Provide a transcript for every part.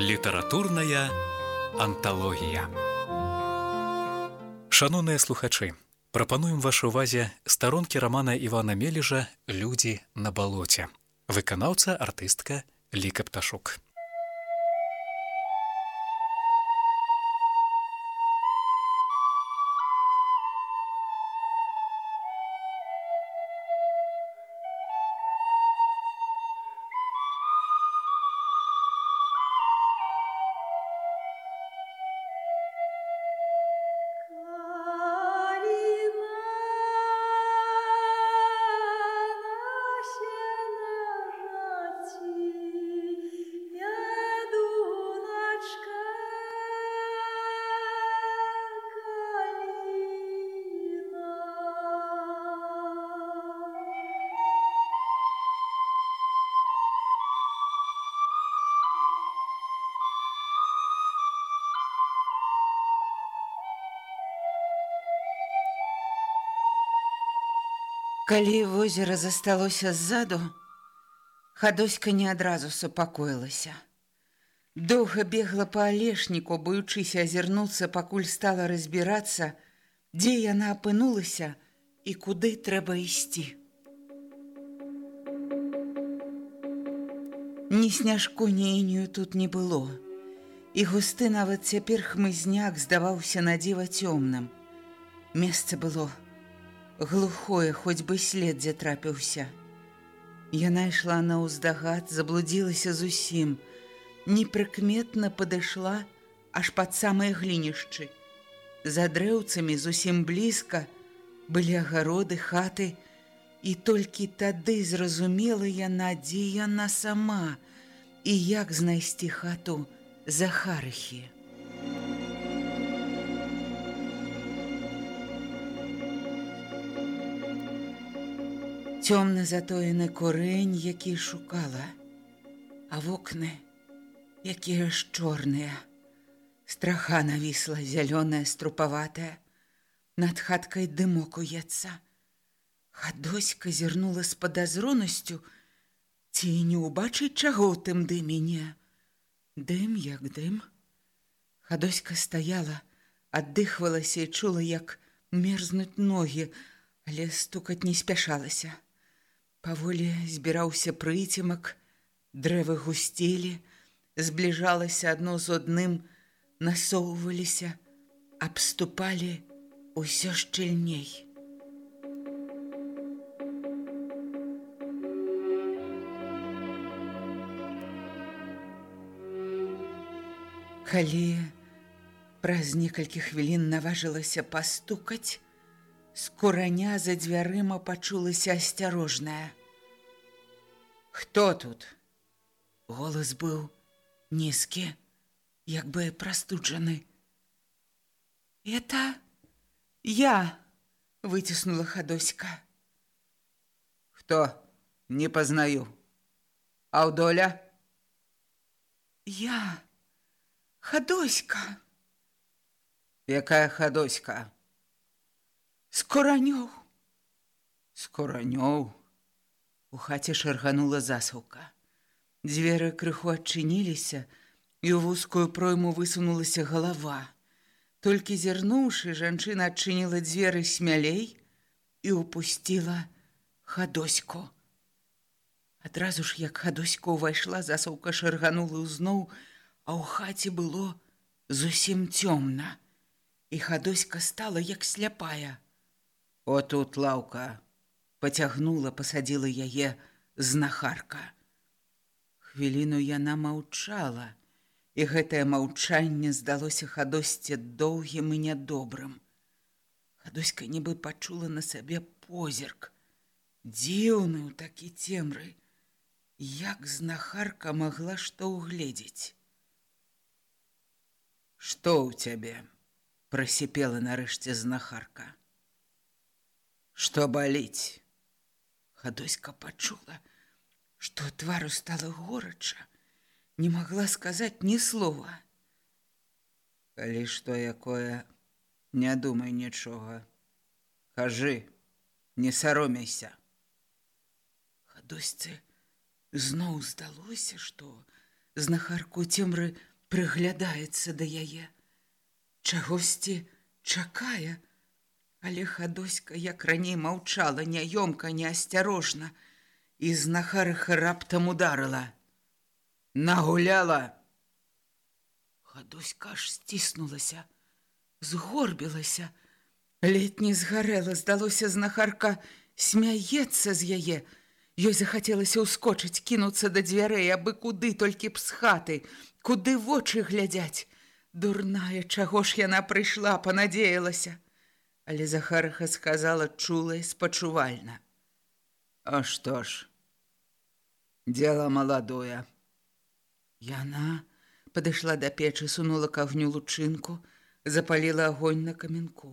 літаратурная анталогія. Шаноўныя слухачы, прапануем вашай увазе старонкі рамана Івана Мележа Людзі на балоце. Выканаўца артыстка Ліка Пташук. Калі возера засталося ззаду, хадоська не адразу супакоілася. Доўга бегла па алешніку, боючыся азірнуцца, пакуль стала разбірацца, дзе яна апынулася і куды трэба ісці. Ні сняжку ні інію тут не было. І густы нават цяпер хмызняк здаваўся на дзіва цёмным. Месца было глухое, хоць бы след дзе трапіўся. Яна ішла на ўздагад, заблудзілася зусім, непрыкметна падышла аж пад самыя глінішчы. За дрэўцамі зусім блізка былі агароды хаты, і толькі тады зразумела яна, дзе яна сама і як знайсці хату Захарыхі. Цёмна затоены курэнь, які шукала, а вокны, якія ж чорныя. Страха навісла зялёная струпаватая, над хаткай дымок уецца. Хадоська зірнула з падазронасцю, ці не ўбачыць чаго ў тым дыме не. Дым як дым. Хадоська стаяла, аддыхвалася і чула, як мерзнуць ногі, але стукаць не спяшалася. Паволі збіраўся прыцемак, дрэвы гусцелі, збліжалася адно з адным, насоўваліся, абступалі ўсё шчыльней. Калі праз некалькі хвілін наважылася пастукаць, З кураня за дзвярыма пачулася асцярожная. Хто тут? Голас быў нізкі, як бы прастуджаны. Это я выціснула хадоська. Хто не пазнаю. Аўдоля? Я хадоська. Якая хадоська? Скоранёў. Скоранёў. У хаце шарганула засаўка. Дзверы крыху адчыніліся, і ў вузкую пройму высунулася галава. Толькі зірнуўшы, жанчына адчыніла дзверы смялей і упусціла хадоську. Адразу ж, як хадоська ўвайшла, засаўка шарганула ўзноў, а ў хаце было зусім цёмна. І хадоська стала як сляпая. О тут лаўка поцягнула, пасадзіла яе знахарка. Хвіліну яна маўчала, і гэтае маўчанне здалося хадосьце доўгім і нядобрым. Хадоська нібы пачула на сабе позірк, дзіўны ў такі цемры, як знахарка магла што ўгледзець. Што ў цябе? прасіпела нарэшце знахарка што баліць. Хадоська пачула, што твару стала горача, не магла сказаць ні слова. Калі што якое, не думай нічога. Кажы, не саромейся. Хадосьцы зноў здалося, што знахарку цемры прыглядаецца да яе. Чагосьці чакае, але хадоська, як раней маўчала няёмка, неасцярожна, і знахарыха раптам ударыла. Нагуляла. Хадоська аж сціснулася, згорбілася, летні згарэла, здалося знахарка, смяецца з яе. Ёй захацелася ўскочыць, кінуцца да дзвярэй, абы куды толькі б з хаты, куды вочы глядзяць. Дурная, чаго ж яна прыйшла, панадзеялася. Але Захарыха сказала чула і спачувальна. А што ж? Дело маладое. Яна падышла да печы, сунула кагню лучынку, запаліла агонь на каменку.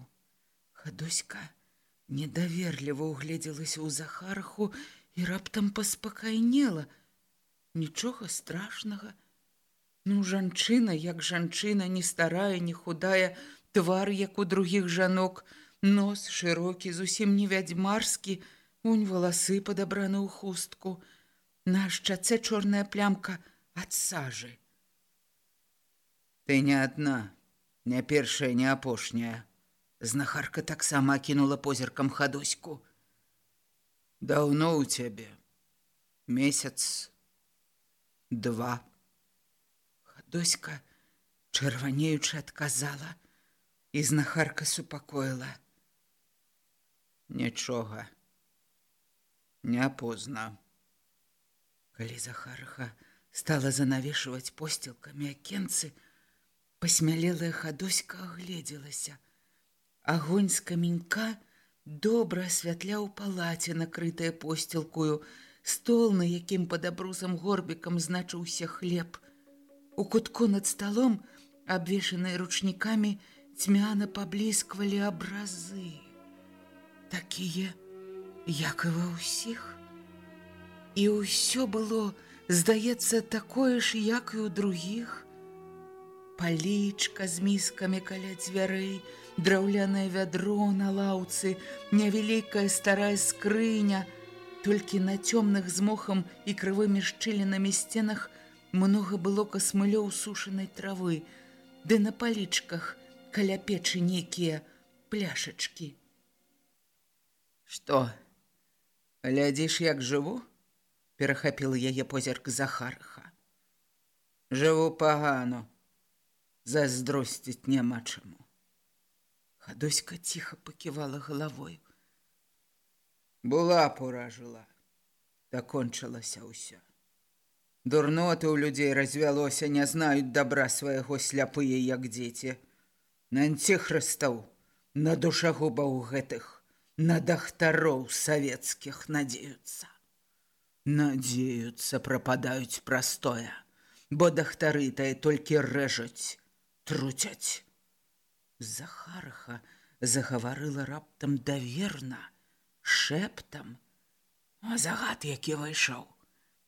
Хадоська недаверліва угледзелася ў захараху і раптам паспакайнела. Нічога страшнага. Ну, жанчына, як жанчына, не старая, не худая, твар, як у другіх жанок, нос шырокі, зусім не вядзьмарскі, унь валасы падабраны ў хустку. На шчаце чорная плямка ад сажы. Ты не адна, не першая, не апошняя. Знахарка таксама кінула позіркам хадоську. Даўно ў цябе. Месяц два. Хадоська, чырванеючы адказала, і знахарка супакоіла. Нічога. Не позна. Калі Захарха стала занавешваць посцілкамі акенцы, пасмялелая хадоська агледзелася. Агонь з каменька добра асвятляў палаце, накрытае посцілкую, стол, на якім пад абрусам горбікам значыўся хлеб. У кутку над сталом, абвешаныя ручнікамі, цьмяна паблісквалі абразы. Такія, як і ва ўсіх. І ўсё было, здаецца, такое ж, як і ў другіх, палічка з міскамі каля дзвярэй, драўлянае вядро на лаўцы, невялікая старая скрыня, толькі на цёмных з мохам і крывымі шчылінамі сценах многа было касмылёў сушанай травы, ды на палічках каля печы нейкія пляшачкі. Што? Глядзіш, як жыву? перахапіл яе позірк Захарха. Жыву пагану зайздросціць няма чаму. Хадоська ціха паківала галавой. Була пора жыла, дакончылася ўсё. Дурноты ў людзей развялося, не знаюць добра свайго сляпые, як дзеці. На антихрыстаў, на душагубаў гэтых, на дахтароў савецкіх надзеюцца. Надзеюцца прападаюць прастое, бо дахтары тае толькі рэжуць, труцяць. Захарха загаварыла раптам даверна, шэптам. А загад, які выйшаў,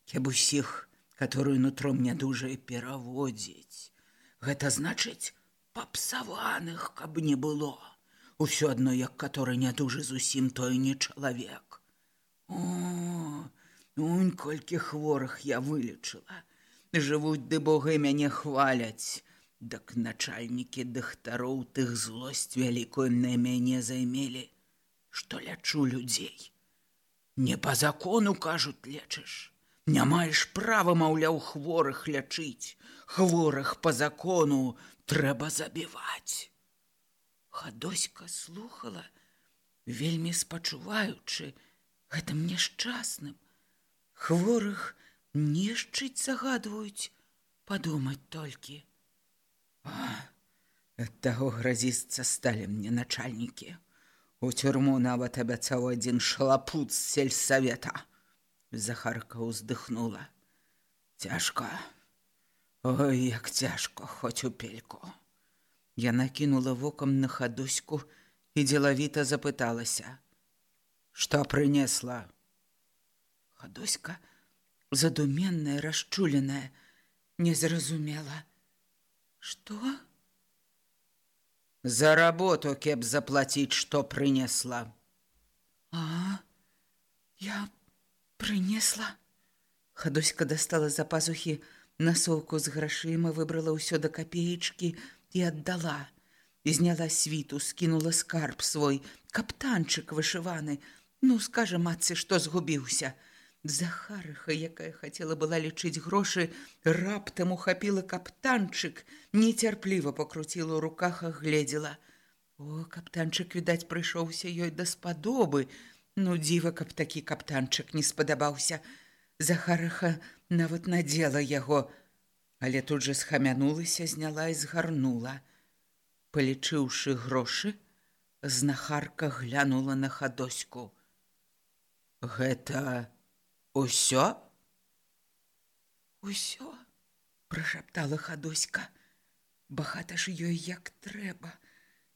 Кеб усіх, которую нутром нядужае пераводзіць. Гэта значыць папсаваных, каб не было. Усё адно, як который нядужы зусім той не чалавек. О, унь колькі хворых я вылечыла. Жывуць ды богы мяне хваляць. Дак начальнікі дахтароў тых злосць вялікую на мяне займелі, што лячу людзей. Не па закону кажуць лечыш, Не маеш права, маўляў, хворых лячыць, хворых па закону трэба забіваць. Хадоська слухала, вельмі спачуваючы гэтым няшчасным. Хворых нешчыць загадваюць, падумаць толькі. Ад таго гразіцца сталі мне начальнікі. У тюрму нават абяцаў адзін шалапут з сельсавета. Захарка ўздыхнула. Цяжка. Ой, як цяжко, хоць у пельку. Я накінула вокам на хадуську і дзелавіта запыталася: « Што прынесла? Хадуська, задуменная, расчуленая, не зразумела. Что? За работу, кеп заплатить, что принесла. А, я принесла. Ходоська достала за пазухи Насоўку з грашыма выбрала ўсё да капеечкі і аддала. І зняла світу, скінула скарб свой, каптанчык вышываны. Ну, скажа матцы, што згубіўся. Захарыха, якая хацела была лічыць грошы, раптам ухапіла каптанчык, нецярпліва пакруціла ў руках, агледзела. О, каптанчык, відаць, прыйшоўся ёй даспадобы. Ну, дзіва, каб такі каптанчык не спадабаўся. Захарыха нават надзела яго, але тут жа схамянулася, зняла і згарнула. Палічыўшы грошы, знахарка глянула на хадоську. Гэта ўсё? Усё, прашаптала хадоська. Багата ж ёй як трэба.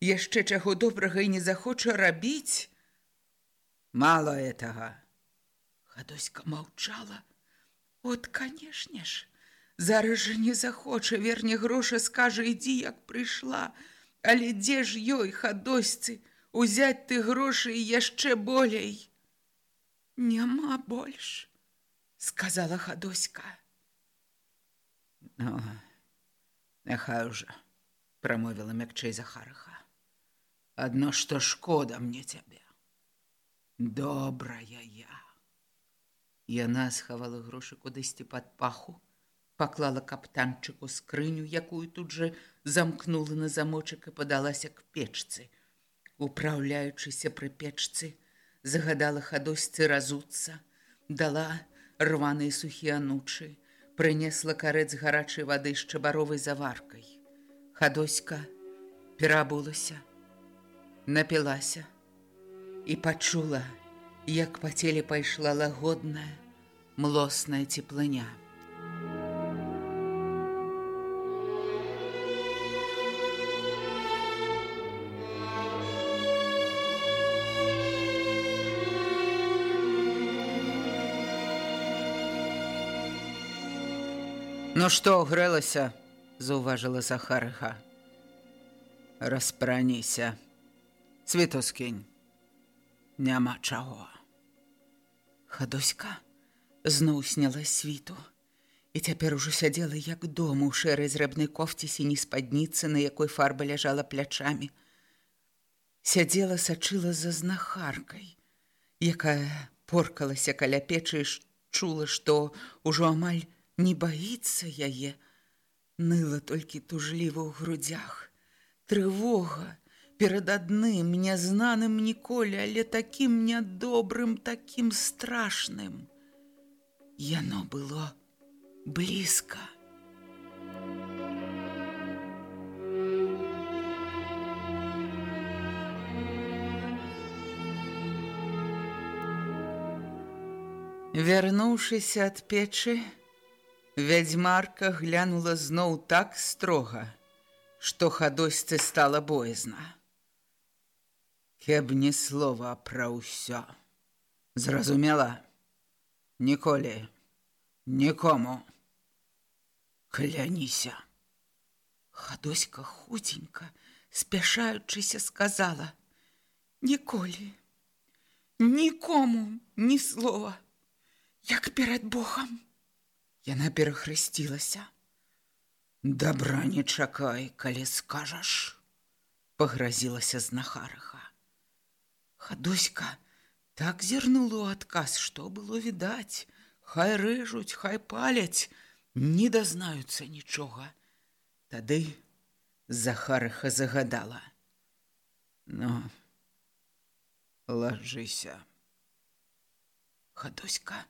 Яшчэ чаго добрага і не захоча рабіць. Мало этого. Хадоська маўчала. От, канешне ж, зараз жа не захоча, верне гроша скажа, ідзі, як прыйшла. Але дзе ж ёй, хадосьцы, узяць ты грошы і яшчэ болей? Няма больш, сказала хадоська. Ну, няхай уже, прамовіла мякчэй Захарыха. Адно што шкода мне цябе. Добрая я. Яна схавала грошы кудысьці пад паху, паклала каптанчыку скрыню, якую тут жа замкнула на замочак і падалася к печцы. Управляючыся пры печцы, загадала хадосьцы разуцца, дала рваныя сухія анучы, прынесла карэт з гарачай вады з чабаровай заваркай. Хадоська перабулася, напілася і пачула, як па целе пайшла лагодная, млосная цеплыня. Ну што грэлася, заўважыла Захарыха. Распраніся. Цвіту скінь. Няма чаго. Хадоська зноў сняла світу. І цяпер ужо сядзела як дома ў шэрай зрэбнай кофці сіні спадніцы, на якой фарба ляжала плячамі. Сядзела сачыла за знахаркай, якая поркалася каля печы і чула, што ўжо амаль не баіцца яе, ныла толькі тужліва ў грудях. Трывога перад адным нязнаным ніколі, але такім нядобрым, такім страшным. Яно было блізка. Вярнуўшыся ад печы, Вядзьмарка глянула зноў так строга, што хадосьцы стала боязна. Кеб ні слова пра ўсё. Зразумела, ніколі, нікому. Кляніся. Хадоська хуценька, спяшаючыся, сказала: « Ніколі, нікому ні слова, як перад Богом. Яна перахрысцілася. Дабра не чакай, калі скажаш, пагразілася знахарыха. Хадоська так зірнула ў адказ, што было відаць, Хай рэжуць, хай паляць, не дазнаюцца нічога. Тады Захарыха загадала: « Ну, лажыся. Хадоська,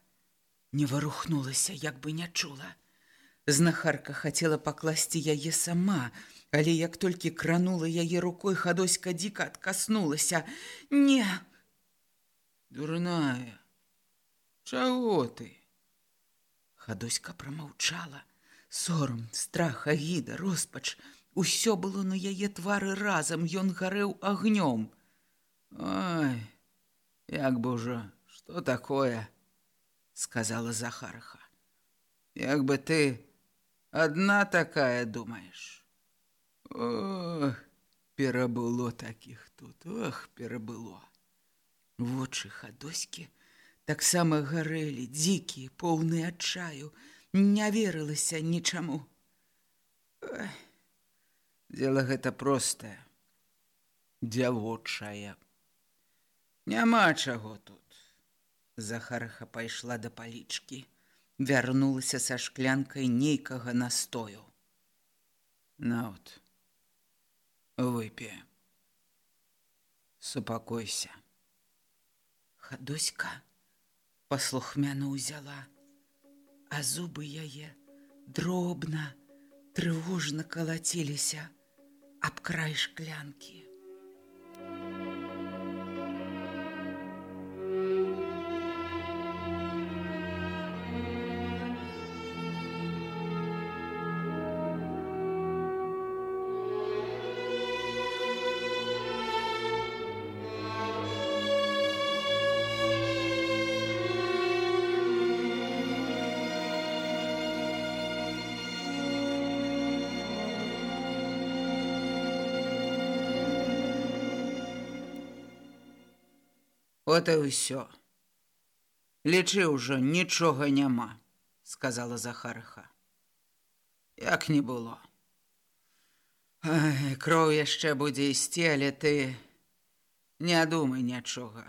не варухнулася, як бы не чула. Знахарка хацела пакласці яе сама, але як толькі кранула яе рукой, хадоська дзіка адкаснулася: Не! Дурная, Чаго ты? Хадоська прамаўчала. Сорам, страх, агіда, роспач. Усё было на яе твары разам, ён гарэў агнём. Ой, як ўжо, што такое? Сказала Захарха. Як бы ты одна такая думаешь? Ох, перабыло таких тут, ох, перабыло. Вочы хадоські таксама гарэлі, дзікія, поўныя адчаю. не верылася нічаму. Дело гэта простае, дзявочае. Няма чаго тут. Захарха пайшла да палічкі, вярнулася са шклянкай нейкага настою. Наут, выпі. Супакойся. Хадоська паслухмяна ўзяла, а зубы яе дробна, трывожна калаціліся аб край шклянкі. Вот і ўсё. Лічы ўжо нічога няма, сказала Захарыха. Як не было. Ай, кроў яшчэ будзе ісці, але ты не думай нічога.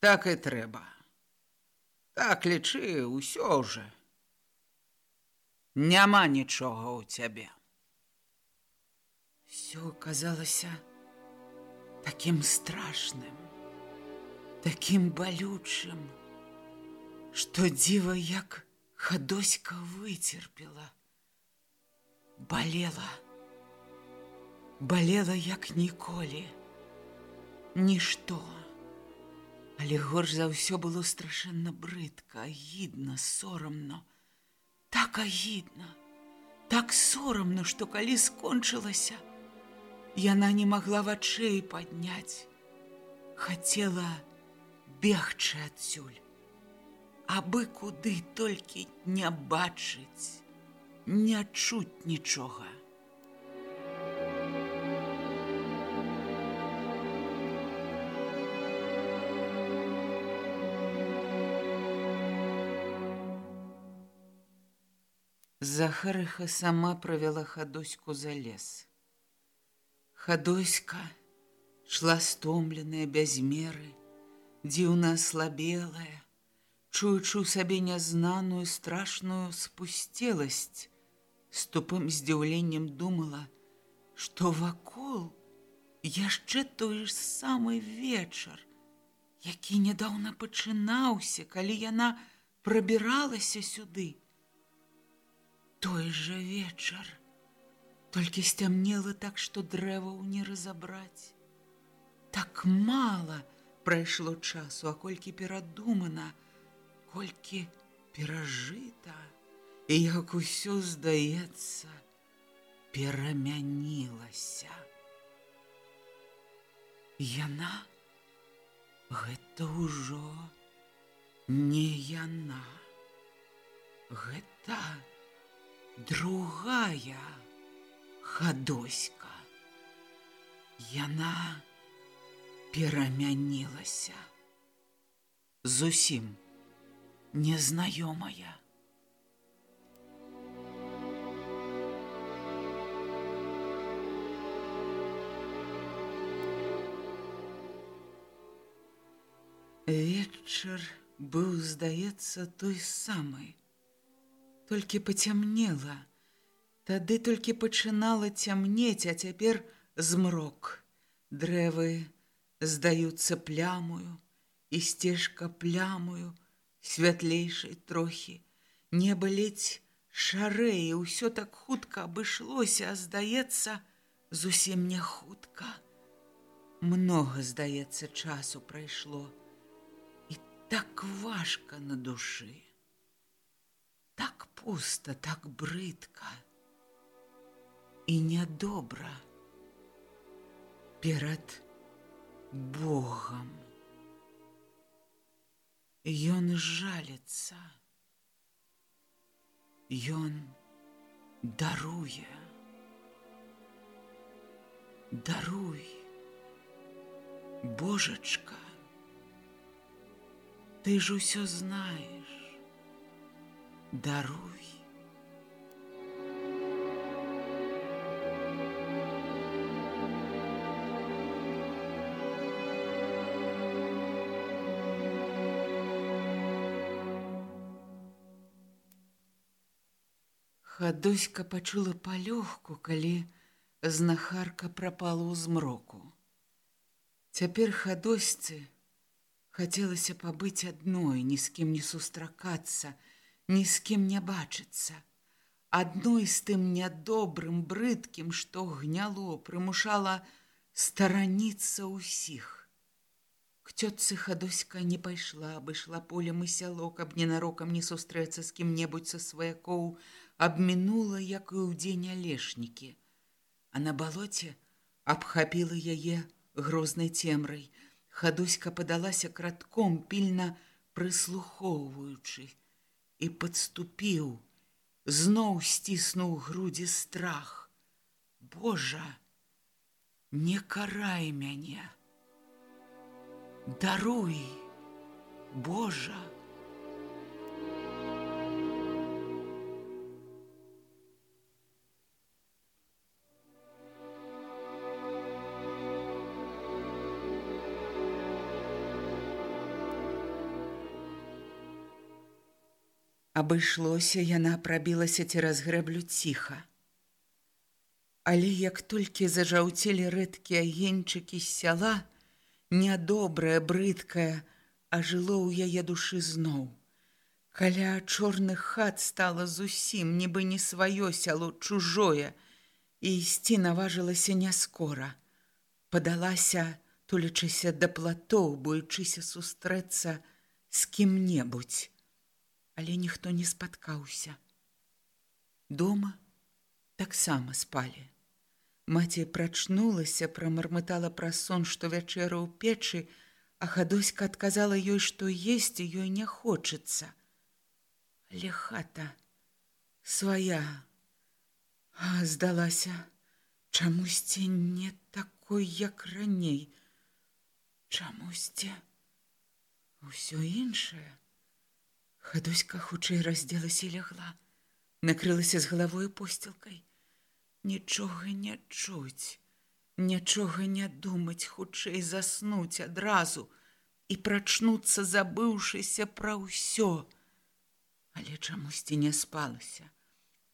Так і трэба. Так лічы ўсё ўжо. Няма нічога ў цябе. Всё казалася таким страшным таким балючым, што дзіва як хадоська выцерпела, балела, балела як ніколі, нішто. Але горш за ўсё было страшэнна брыдка, агідна, сорамно, так агідна, так сорамно, што калі скончылася, яна не магла вачэй падняць, хацела, бегчы адсюль, абы куды толькі не бачыць, не чуць нічога. Захарыха сама правяла хадоську за лес. Хадоська шла стомленая без меры, дзіўна слабелая, чуючу сабе нязнаную страшную спусцеласць, з тупым здзіўленнем думала, што вакол яшчэ той ж самы вечар, які нядаўна пачынаўся, калі яна прабіралася сюды. Той жа вечар, толькі сцямнела так, што дрэваў не разабраць. Так мала, прайшло часу, а колькі перадумана, колькі перажыта, і як усё здаецца, перамянілася. Яна гэта ўжо не яна. Гэта другая хадоська. Яна, перамянілася. Зусім незнаёмая. Вечар быў, здаецца, той самы. Толькі пацямнела. Тады толькі пачынала цямнець, а цяпер змрок. Дрэвы здаюцца плямую і сцежка плямую святлейшай трохі неба ледзь шарэе ўсё так хутка абышлося а здаецца зусім не хутка. Много здаецца часу прайшло і так важка на душы так пуста так брыдка і нядобра перад тем Богом. Ён жаліцца. Ён даруе. Даруй, Божачка, Ты ж усё знаеш. даруй. Хадоська пачула палёгку, калі знахарка прапала ў змроку. Цяпер хадосьцы хацелася пабыць адной, ні з кім не сустракацца, ні з кім не бачыцца. Адной з тым нядобрым брыдкім, што гняло, прымушала стараніцца ўсіх. К цётцы хадоська не пайшла, абышла полем і сяло, каб ненарокам не сустрэцца з кім-небудзь са сваякоў, абмінула, як і ў дзень алешнікі. А на балоце абхапіла яе грознай цемрай. Хадуська падалася кратком, пільна прыслухоўваючы, і падступіў, зноў сціснуў грудзі страх. Божа, не карай мяне. Даруй, Божа! Абышлося яна прабілася цераз грэблю ціха. Але як толькі зажаўцелі рэдкія геньчыкі з сяла, нядобрае, брыдкае, ажыло ў яе душы зноў. Каля чорных хат стала зусім, нібы не сваё сяло чужое, і ісці наважылася не скора. Падалася, тулячыся да платоў, боючыся сустрэцца з кім-небудзь але ніхто не спаткаўся. Дома таксама спалі. Маці прачнулася, прамармытала пра сон, што вячэра ў печы, а хадоська адказала ёй, што есці ёй не хочацца. Але хата свая а, здалася, чамусьці не такой, як раней. Чамусьці ўсё іншае. Хадуська хутчэй раздзелася і лягла, накрылася з галавой посцілкай. Нічога не чуць, нічога не думаць, хутчэй заснуць адразу і прачнуцца, забыўшыся пра ўсё. Але чамусьці не спалася.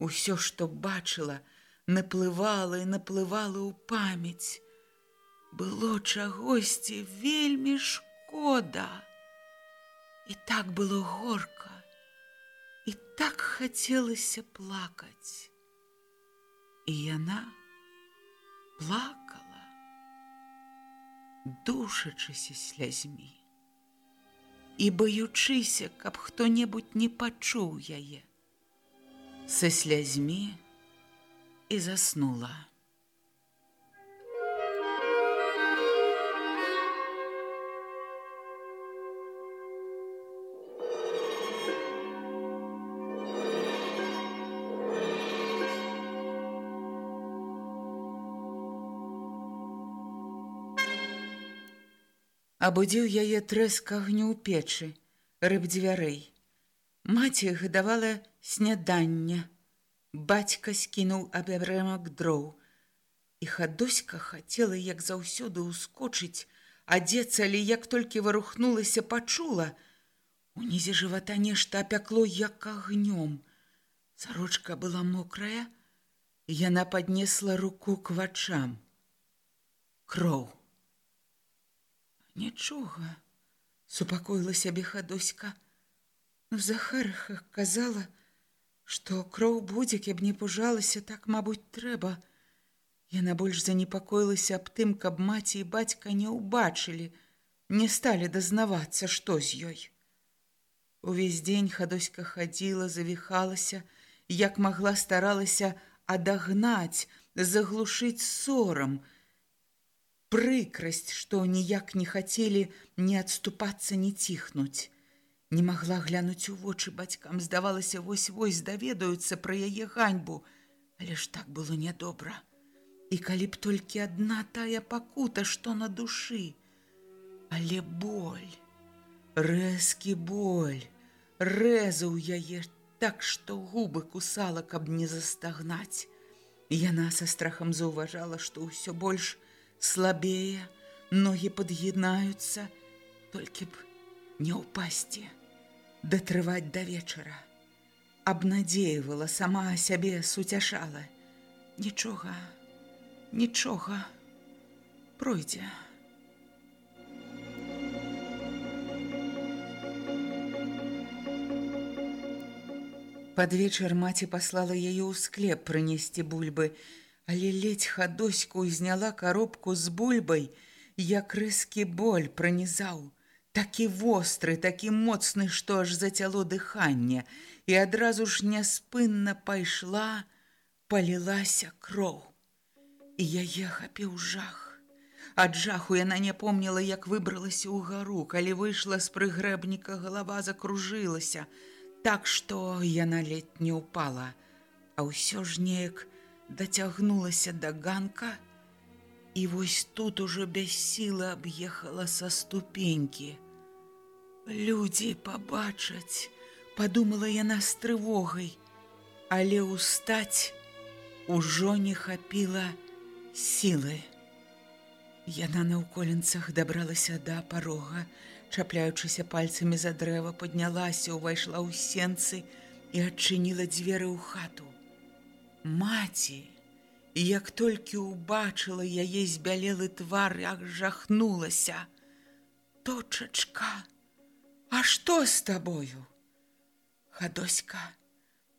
Усё, што бачыла, наплывала і наплывала ў памяць. Было чагосьці вельмі шкода. І так было горка, і так хацелася плакаць. І яна плакала, душачыся слязьмі. І баючыся, каб хто-небудзь не пачуў яе. Са слязьмі і заснула. Абудзіў яе трэск агню ў печы, рыб дзвярэй. Маці гадавала снядання. Бацька скінуў абярэмак дроў. І хадоська хацела, як заўсёды ўскочыць, адзецца, але як толькі варухнулася, пачула. Унізе жывата нешта апякло як агнём. Сарочка была мокрая, яна паднесла руку к вачам. Кроў. Нічога, супакоіла сябе хадоська. У захарахах казала, што кроў будзе, каб не пужалася, так, мабуць, трэба. Яна больш занепакоілася аб тым, каб маці і бацька не ўбачылі, не сталі дазнавацца, што з ёй. Увесь дзень хадоська хадзіла, завіхалася, як магла старалася адагнаць, заглушыць сорам, прыкрасць, што ніяк не хацелі не адступацца, не ціхнуць. Не магла глянуць у вочы бацькам, здавалася, вось-вось даведаюцца пра яе ганьбу, але ж так было нядобра. І калі б толькі адна тая пакута, што на душы, але боль, рэзкі боль, рэзаў яе так, што губы кусала, каб не застагнаць. Яна са страхам заўважала, што ўсё больш слабее, ногі падгінаюцца, толькі б не ўпасці, датрываць да вечара. Абнадзеявала сама сябе суцяшала. Нічога, нічога пройдзе. Пад вечар маці паслала яе ў склеп прынесці бульбы, але ледзь хадоську зняла каробку з бульбай, як рэзкі боль пранізаў, такі востры, такі моцны, што аж зацяло дыханне, і адразу ж няспынна пайшла, палілася кроў. І яе хапіў жах. Ад жаху яна не помніла, як выбралася ў гару, калі выйшла з прыгрэбніка, галава закружылася, так што яна ледь не ўпала, а ўсё ж неяк дацягнулася да ганка, і вось тут ужо без сілы аб'ехала са ступенькі. Людзі пабачаць, падумала яна з трывогай, але ўстаць ужо не хапіла сілы. Яна на ўколенцах дабралася да парога, чапляючыся пальцамі за дрэва, паднялася, увайшла ў сенцы і адчыніла дзверы ў хату. Маці, як толькі ўбачыла яе збялелы твар, як жахнулася: « Точачка, А што з табою? Хадоська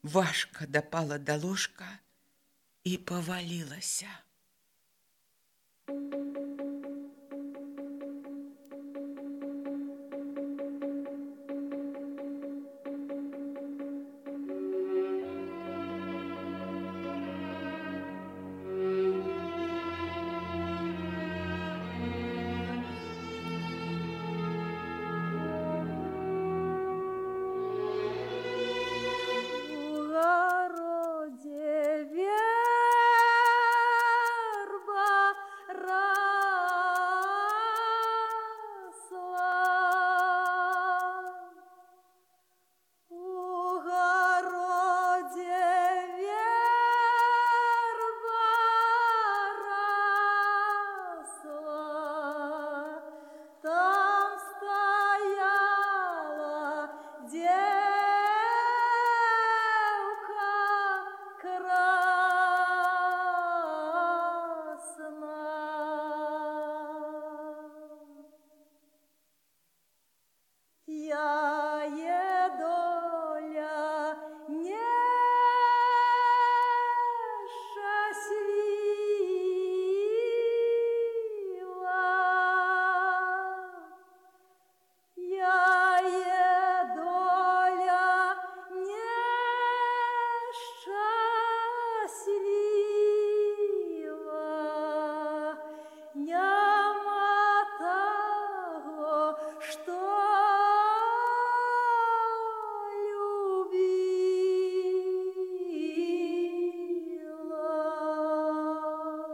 важка дапала да ложка і павалілася. Thank you.